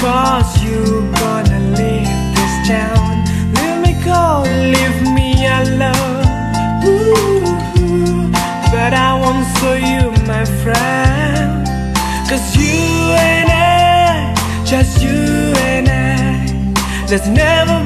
Cause you gonna leave this town. Leave me go, leave me alone. But I won't sue you, my friend. Cause you and I, just you and I. There's never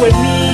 with me.